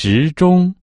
时钟。